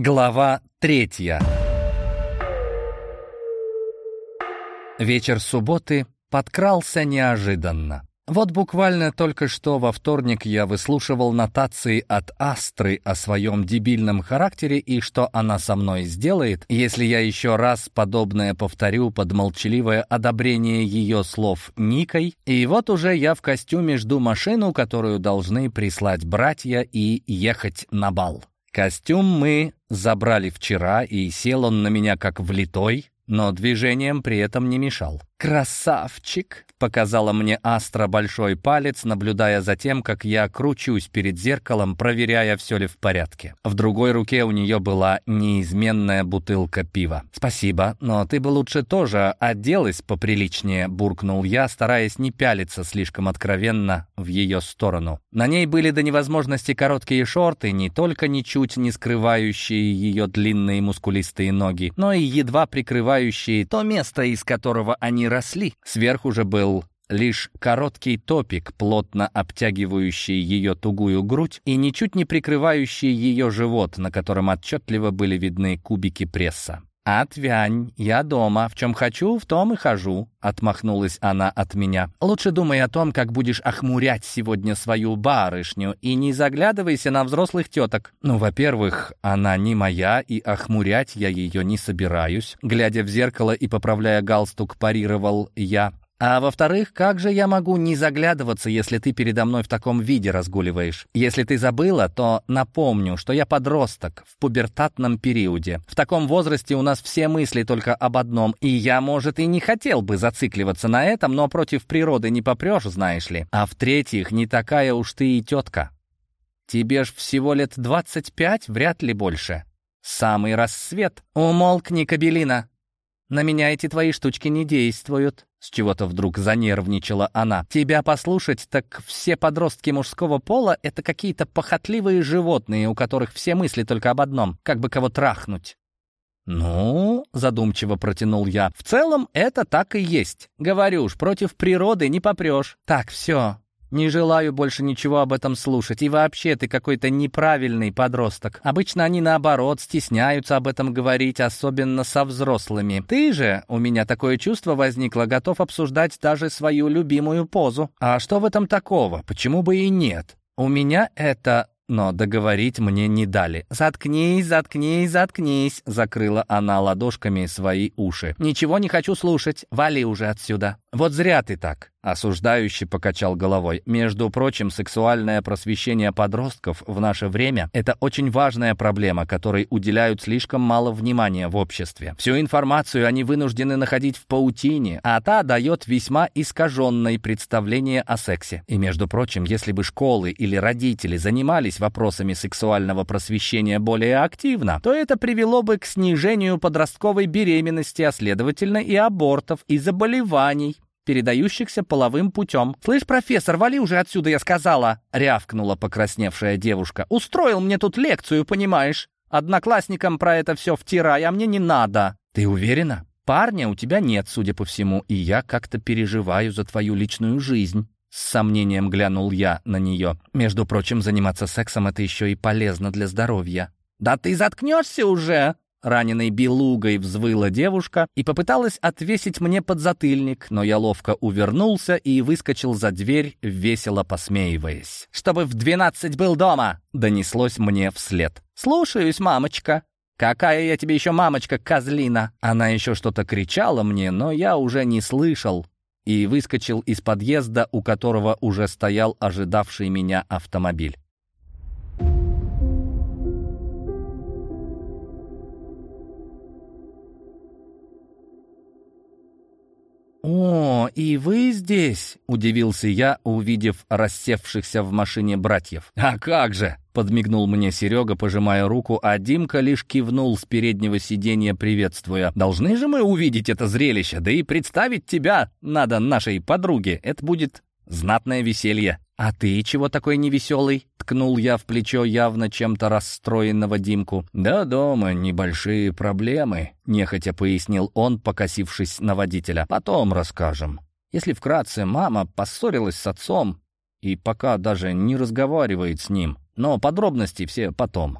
Глава третья Вечер субботы подкрался неожиданно. Вот буквально только что во вторник я выслушивал нотации от Астры о своем дебильном характере и что она со мной сделает, если я еще раз подобное повторю под молчаливое одобрение ее слов Никой. И вот уже я в костюме жду машину, которую должны прислать братья и ехать на бал. Костюм мы забрали вчера, и сел он на меня как влитой, но движением при этом не мешал. «Красавчик!» — показала мне Астра большой палец, наблюдая за тем, как я кручусь перед зеркалом, проверяя, все ли в порядке. В другой руке у нее была неизменная бутылка пива. «Спасибо, но ты бы лучше тоже оделась поприличнее», — буркнул я, стараясь не пялиться слишком откровенно в ее сторону. На ней были до невозможности короткие шорты, не только ничуть не скрывающие ее длинные мускулистые ноги, но и едва прикрывающие то место, из которого они росли. Сверху же был лишь короткий топик, плотно обтягивающий ее тугую грудь и ничуть не прикрывающий ее живот, на котором отчетливо были видны кубики пресса. «Отвянь, я дома, в чем хочу, в том и хожу», — отмахнулась она от меня. «Лучше думай о том, как будешь охмурять сегодня свою барышню, и не заглядывайся на взрослых теток». Ну, во-первых, она не моя, и охмурять я ее не собираюсь. Глядя в зеркало и поправляя галстук, парировал я. А во-вторых, как же я могу не заглядываться, если ты передо мной в таком виде разгуливаешь? Если ты забыла, то напомню, что я подросток в пубертатном периоде. В таком возрасте у нас все мысли только об одном, и я, может, и не хотел бы зацикливаться на этом, но против природы не попрешь, знаешь ли. А в-третьих, не такая уж ты и тетка. Тебе ж всего лет двадцать пять, вряд ли больше. Самый рассвет. Умолкни, Кабелина. На меня эти твои штучки не действуют. С чего-то вдруг занервничала она. «Тебя послушать, так все подростки мужского пола — это какие-то похотливые животные, у которых все мысли только об одном — как бы кого трахнуть». «Ну, — задумчиво протянул я, — в целом это так и есть. Говорю уж, против природы не попрешь. Так, все, не желаю больше ничего об этом слушать. И вообще, ты какой-то неправильный подросток. Обычно они, наоборот, стесняются об этом говорить, особенно со взрослыми. Ты же, у меня такое чувство возникло, готов обсуждать даже свою любимую позу. А что в этом такого? Почему бы и нет? У меня это но договорить мне не дали. «Заткнись, заткнись, заткнись!» — закрыла она ладошками свои уши. «Ничего не хочу слушать. Вали уже отсюда!» «Вот зря ты так!» Осуждающий покачал головой. Между прочим, сексуальное просвещение подростков в наше время – это очень важная проблема, которой уделяют слишком мало внимания в обществе. Всю информацию они вынуждены находить в паутине, а та дает весьма искаженное представление о сексе. И, между прочим, если бы школы или родители занимались вопросами сексуального просвещения более активно, то это привело бы к снижению подростковой беременности, а следовательно и абортов, и заболеваний, передающихся половым путем. «Слышь, профессор, вали уже отсюда, я сказала!» — рявкнула покрасневшая девушка. «Устроил мне тут лекцию, понимаешь? Одноклассникам про это все втирай, а мне не надо». «Ты уверена? Парня у тебя нет, судя по всему, и я как-то переживаю за твою личную жизнь». С сомнением глянул я на нее. «Между прочим, заниматься сексом — это еще и полезно для здоровья». «Да ты заткнешься уже!» Раненой белугой взвыла девушка и попыталась отвесить мне подзатыльник, но я ловко увернулся и выскочил за дверь, весело посмеиваясь. «Чтобы в двенадцать был дома!» — донеслось мне вслед. «Слушаюсь, мамочка!» «Какая я тебе еще мамочка, козлина!» Она еще что-то кричала мне, но я уже не слышал и выскочил из подъезда, у которого уже стоял ожидавший меня автомобиль. «О, и вы здесь?» — удивился я, увидев рассевшихся в машине братьев. «А как же!» — подмигнул мне Серега, пожимая руку, а Димка лишь кивнул с переднего сиденья, приветствуя. «Должны же мы увидеть это зрелище, да и представить тебя надо нашей подруге. Это будет знатное веселье». «А ты чего такой невеселый?» — ткнул я в плечо явно чем-то расстроенного Димку. «Да дома небольшие проблемы», — нехотя пояснил он, покосившись на водителя. «Потом расскажем. Если вкратце, мама поссорилась с отцом и пока даже не разговаривает с ним, но подробности все потом».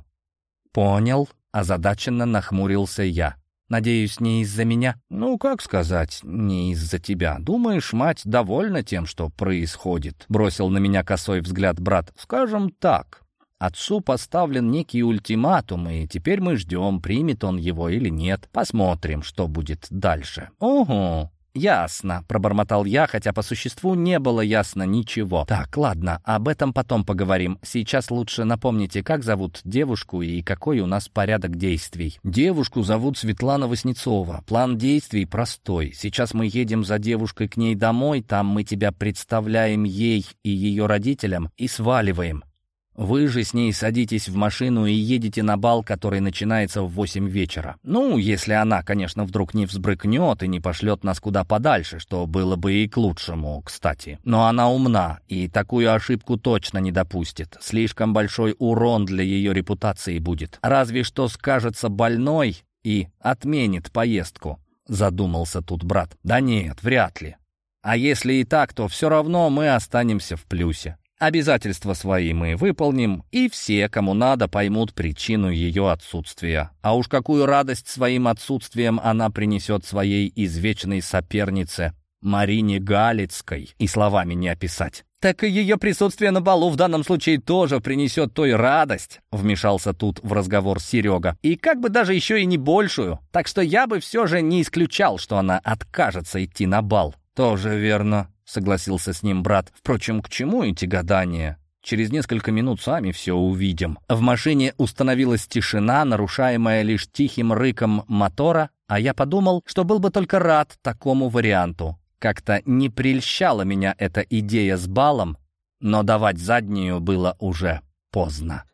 «Понял», Озадаченно нахмурился я. Надеюсь, не из-за меня? Ну, как сказать, не из-за тебя. Думаешь, мать довольна тем, что происходит? Бросил на меня косой взгляд брат. Скажем так, Отцу поставлен некий ультиматум, и теперь мы ждем, примет он его или нет. Посмотрим, что будет дальше. Ого, «Ясно», — пробормотал я, хотя по существу не было ясно ничего. «Так, ладно, об этом потом поговорим. Сейчас лучше напомните, как зовут девушку и какой у нас порядок действий». «Девушку зовут Светлана Васнецова. План действий простой. Сейчас мы едем за девушкой к ней домой, там мы тебя представляем ей и ее родителям и сваливаем. Вы же с ней садитесь в машину и едете на бал, который начинается в восемь вечера. Ну, если она, конечно, вдруг не взбрыкнет и не пошлет нас куда подальше, что было бы и к лучшему, кстати. Но она умна и такую ошибку точно не допустит. Слишком большой урон для ее репутации будет. Разве что скажется больной и отменит поездку. Задумался тут брат. Да нет, вряд ли. А если и так, то все равно мы останемся в плюсе. Обязательства свои мы выполним, и все, кому надо, поймут причину ее отсутствия. А уж какую радость своим отсутствием она принесет своей извечной сопернице Марине Галицкой, и словами не описать. «Так и ее присутствие на балу в данном случае тоже принесет той радость», вмешался тут в разговор Серега. «И как бы даже еще и не большую. Так что я бы все же не исключал, что она откажется идти на бал». «Тоже верно», согласился с ним брат. Впрочем, к чему эти гадания? Через несколько минут сами все увидим. В машине установилась тишина, нарушаемая лишь тихим рыком мотора, а я подумал, что был бы только рад такому варианту. Как-то не прельщала меня эта идея с балом, но давать заднюю было уже поздно.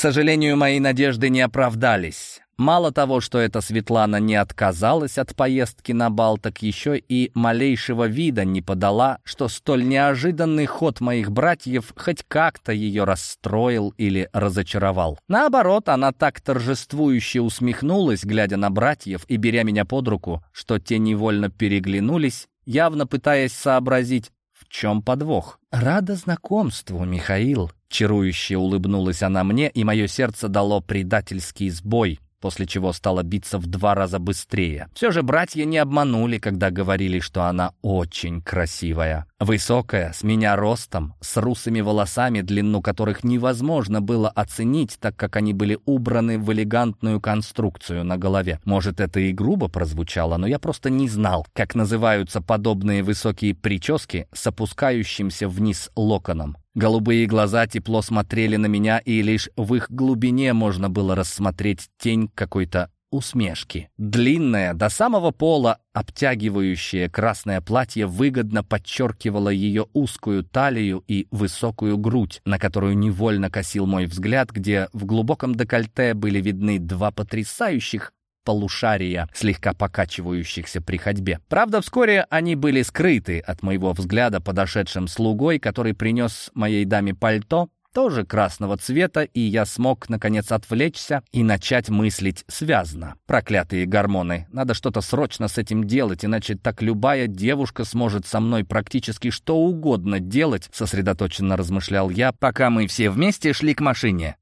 Сожалению, мои надежды не оправдались. Мало того, что эта Светлана не отказалась от поездки на бал, так еще и малейшего вида не подала, что столь неожиданный ход моих братьев хоть как-то ее расстроил или разочаровал. Наоборот, она так торжествующе усмехнулась, глядя на братьев и беря меня под руку, что те невольно переглянулись, явно пытаясь сообразить, чем подвох. «Рада знакомству, Михаил», Чарующе улыбнулась она мне, и мое сердце дало предательский сбой, после чего стало биться в два раза быстрее. Все же братья не обманули, когда говорили, что она очень красивая. Высокая, с меня ростом, с русыми волосами, длину которых невозможно было оценить, так как они были убраны в элегантную конструкцию на голове. Может, это и грубо прозвучало, но я просто не знал, как называются подобные высокие прически с опускающимся вниз локоном. Голубые глаза тепло смотрели на меня, и лишь в их глубине можно было рассмотреть тень какой-то усмешки. Длинное, до самого пола обтягивающее красное платье выгодно подчеркивало ее узкую талию и высокую грудь, на которую невольно косил мой взгляд, где в глубоком декольте были видны два потрясающих полушария, слегка покачивающихся при ходьбе. Правда, вскоре они были скрыты от моего взгляда подошедшим слугой, который принес моей даме пальто, тоже красного цвета, и я смог, наконец, отвлечься и начать мыслить связно. Проклятые гормоны. Надо что-то срочно с этим делать, иначе так любая девушка сможет со мной практически что угодно делать, сосредоточенно размышлял я, пока мы все вместе шли к машине.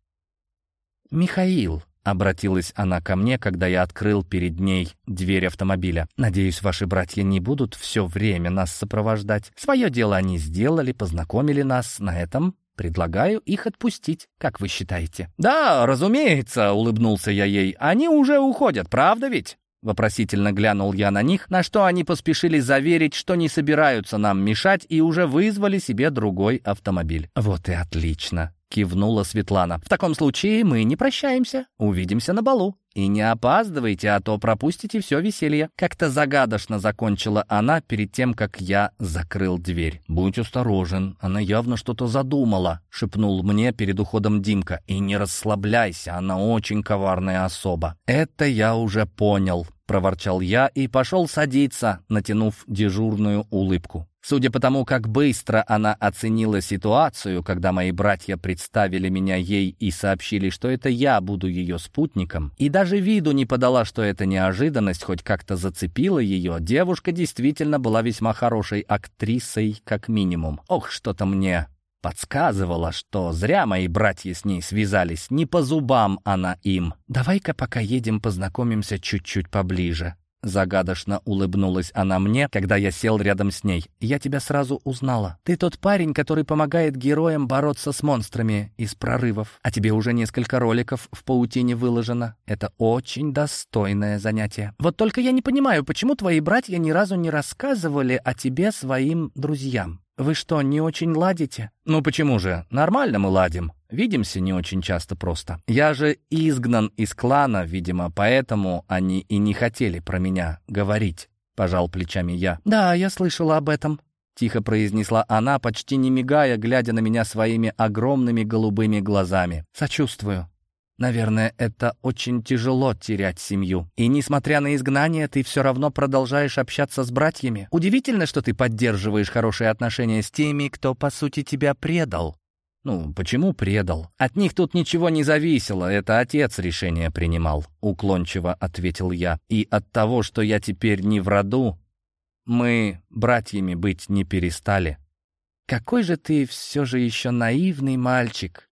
«Михаил», Обратилась она ко мне, когда я открыл перед ней дверь автомобиля. «Надеюсь, ваши братья не будут все время нас сопровождать. Свое дело они сделали, познакомили нас. На этом предлагаю их отпустить, как вы считаете?» «Да, разумеется», — улыбнулся я ей. «Они уже уходят, правда ведь?» Вопросительно глянул я на них, на что они поспешили заверить, что не собираются нам мешать и уже вызвали себе другой автомобиль. «Вот и отлично», — кивнула Светлана. «В таком случае мы не прощаемся. Увидимся на балу. И не опаздывайте, а то пропустите все веселье». Как-то загадочно закончила она перед тем, как я закрыл дверь. «Будь осторожен, она явно что-то задумала», — шепнул мне перед уходом Димка. «И не расслабляйся, она очень коварная особа». «Это я уже понял», — проворчал я и пошел садиться, натянув дежурную улыбку. Судя по тому, как быстро она оценила ситуацию, когда мои братья представили меня ей и сообщили, что это я буду ее спутником, и даже виду не подала, что это неожиданность хоть как-то зацепила ее, девушка действительно была весьма хорошей актрисой, как минимум. Ох, что-то мне подсказывало, что зря мои братья с ней связались, не по зубам она им. «Давай-ка пока едем познакомимся чуть-чуть поближе», Загадочно улыбнулась она мне, когда я сел рядом с ней. «Я тебя сразу узнала. Ты тот парень, который помогает героям бороться с монстрами из прорывов. А тебе уже несколько роликов в паутине выложено. Это очень достойное занятие. Вот только я не понимаю, почему твои братья ни разу не рассказывали о тебе своим друзьям. Вы что, не очень ладите?» «Ну почему же? Нормально мы ладим. Видимся не очень часто просто. Я же изгнан из клана, видимо, поэтому они и не хотели про меня говорить. Пожал плечами я. Да, я слышала об этом. Тихо произнесла она, почти не мигая, глядя на меня своими огромными голубыми глазами. «Сочувствую. Наверное, это очень тяжело терять семью. И несмотря на изгнание, ты все равно продолжаешь общаться с братьями. Удивительно, что ты поддерживаешь хорошие отношения с теми, кто, по сути, тебя предал. «Ну, почему предал? От них тут ничего не зависело, это отец решение принимал», — уклончиво ответил я. «И от того, что я теперь не в роду, мы братьями быть не перестали». «Какой же ты все же еще наивный мальчик!»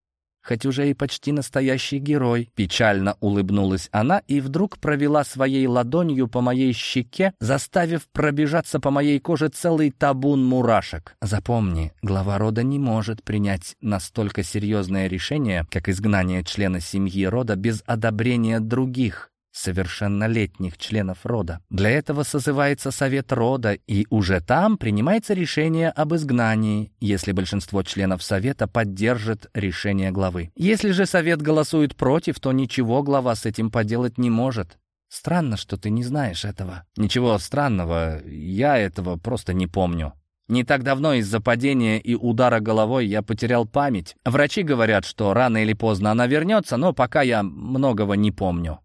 Хоть уже и почти настоящий герой». Печально улыбнулась она и вдруг провела своей ладонью по моей щеке, заставив пробежаться по моей коже целый табун мурашек. «Запомни, глава рода не может принять настолько серьезное решение, как изгнание члена семьи рода без одобрения других совершеннолетних членов рода. Для этого созывается совет рода, и уже там принимается решение об изгнании, если большинство членов совета поддержит решение главы. Если же совет голосует против, то ничего глава с этим поделать не может. Странно, что ты не знаешь этого. Ничего странного, я этого просто не помню. Не так давно из-за падения и удара головой я потерял память. Врачи говорят, что рано или поздно она вернется, но пока я многого не помню.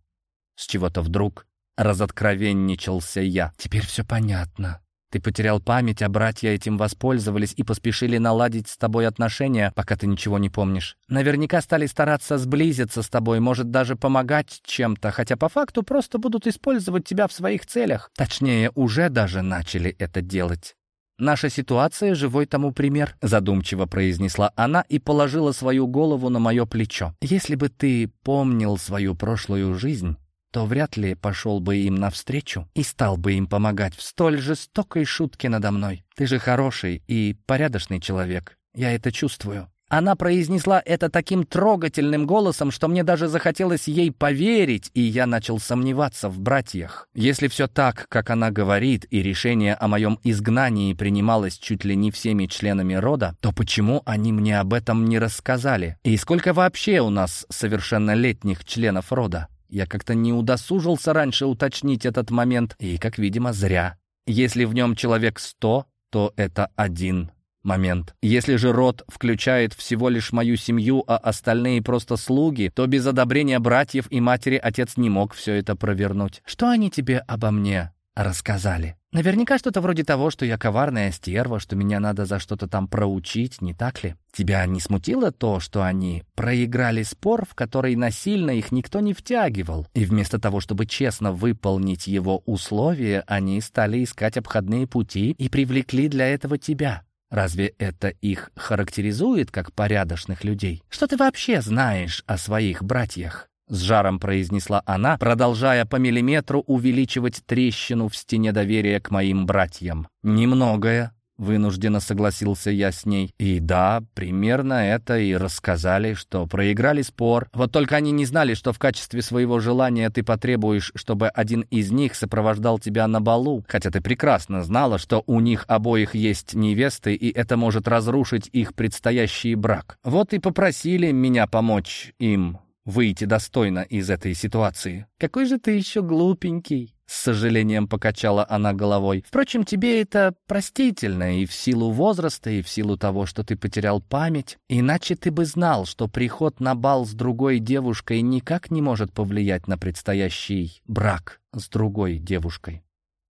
С чего-то вдруг разоткровенничался я. «Теперь все понятно. Ты потерял память, а братья этим воспользовались и поспешили наладить с тобой отношения, пока ты ничего не помнишь. Наверняка стали стараться сблизиться с тобой, может даже помогать чем-то, хотя по факту просто будут использовать тебя в своих целях. Точнее, уже даже начали это делать. «Наша ситуация — живой тому пример», — задумчиво произнесла она и положила свою голову на мое плечо. «Если бы ты помнил свою прошлую жизнь, то вряд ли пошел бы им навстречу и стал бы им помогать в столь жестокой шутке надо мной. Ты же хороший и порядочный человек. Я это чувствую». Она произнесла это таким трогательным голосом, что мне даже захотелось ей поверить, и я начал сомневаться в братьях. Если все так, как она говорит, и решение о моем изгнании принималось чуть ли не всеми членами рода, то почему они мне об этом не рассказали? И сколько вообще у нас совершеннолетних членов рода? Я как-то не удосужился раньше уточнить этот момент, и, как видимо, зря. Если в нем человек сто, то это один момент. Если же род включает всего лишь мою семью, а остальные просто слуги, то без одобрения братьев и матери отец не мог все это провернуть. Что они тебе обо мне рассказали? Наверняка что-то вроде того, что я коварная стерва, что меня надо за что-то там проучить, не так ли? Тебя не смутило то, что они проиграли спор, в который насильно их никто не втягивал, и вместо того, чтобы честно выполнить его условия, они стали искать обходные пути и привлекли для этого тебя? Разве это их характеризует как порядочных людей? Что ты вообще знаешь о своих братьях? С жаром произнесла она, продолжая по миллиметру увеличивать трещину в стене доверия к моим братьям. «Немногое», — вынужденно согласился я с ней. И да, примерно это и рассказали, что проиграли спор. Вот только они не знали, что в качестве своего желания ты потребуешь, чтобы один из них сопровождал тебя на балу, хотя ты прекрасно знала, что у них обоих есть невесты, и это может разрушить их предстоящий брак. Вот и попросили меня помочь им выйти достойно из этой ситуации. «Какой же ты еще глупенький!» С сожалением покачала она головой. «Впрочем, тебе это простительно и в силу возраста, и в силу того, что ты потерял память. Иначе ты бы знал, что приход на бал с другой девушкой никак не может повлиять на предстоящий брак с другой девушкой.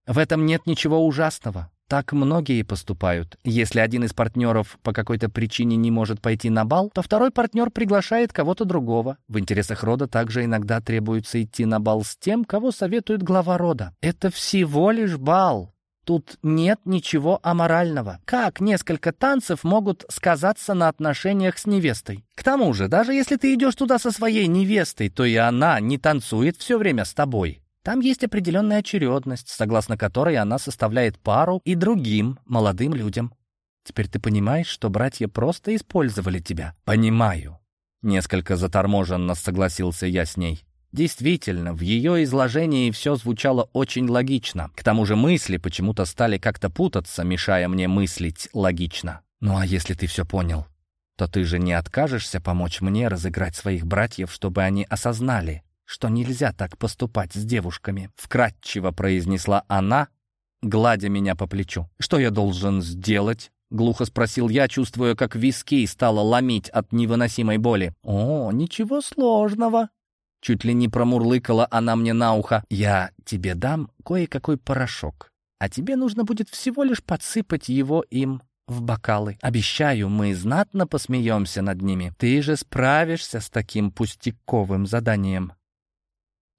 В этом нет ничего ужасного. Так многие поступают. Если один из партнеров по какой-то причине не может пойти на бал, то второй партнер приглашает кого-то другого. В интересах рода также иногда требуется идти на бал с тем, кого советует глава рода. Это всего лишь бал. Тут нет ничего аморального. Как несколько танцев могут сказаться на отношениях с невестой? К тому же, даже если ты идешь туда со своей невестой, то и она не танцует все время с тобой. Там есть определенная очередность, согласно которой она составляет пару и другим молодым людям. Теперь ты понимаешь, что братья просто использовали тебя? Понимаю. Несколько заторможенно согласился я с ней. Действительно, в ее изложении все звучало очень логично. К тому же мысли почему-то стали как-то путаться, мешая мне мыслить логично. Ну а если ты все понял, то ты же не откажешься помочь мне разыграть своих братьев, чтобы они осознали, что нельзя так поступать с девушками», — вкратчиво произнесла она, гладя меня по плечу. «Что я должен сделать?» — глухо спросил я, чувствуя, как виски стало ломить от невыносимой боли. «О, ничего сложного!» Чуть ли не промурлыкала она мне на ухо. «Я тебе дам кое-какой порошок, а тебе нужно будет всего лишь подсыпать его им в бокалы. Обещаю, мы знатно посмеемся над ними. Ты же справишься с таким пустяковым заданием».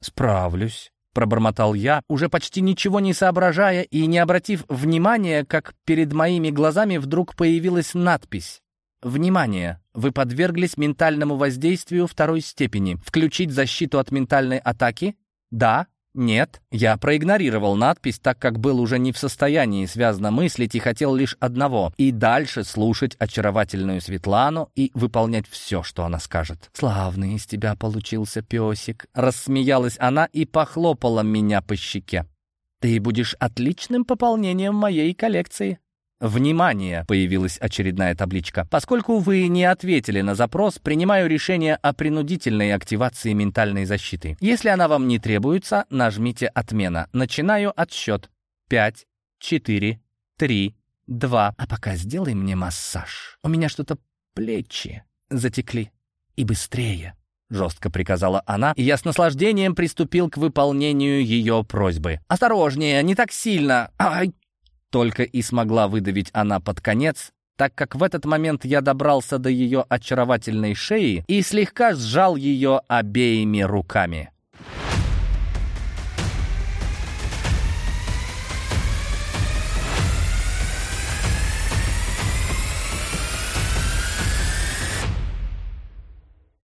«Справлюсь», — пробормотал я, уже почти ничего не соображая и не обратив внимания, как перед моими глазами вдруг появилась надпись. «Внимание! Вы подверглись ментальному воздействию второй степени. Включить защиту от ментальной атаки? Да? Нет, я проигнорировал надпись, так как был уже не в состоянии связно мыслить и хотел лишь одного — и дальше слушать очаровательную Светлану и выполнять все, что она скажет. «Славный из тебя получился песик», — рассмеялась она и похлопала меня по щеке. «Ты будешь отличным пополнением моей коллекции». «Внимание!» — появилась очередная табличка. «Поскольку вы не ответили на запрос, принимаю решение о принудительной активации ментальной защиты. Если она вам не требуется, нажмите «Отмена». Начинаю отсчет. Пять, четыре, три, два. А пока сделай мне массаж. У меня что-то плечи затекли. И быстрее». Жестко приказала она, и я с наслаждением приступил к выполнению ее просьбы. «Осторожнее, не так сильно! Ай, только и смогла выдавить она под конец, так как в этот момент я добрался до ее очаровательной шеи и слегка сжал ее обеими руками.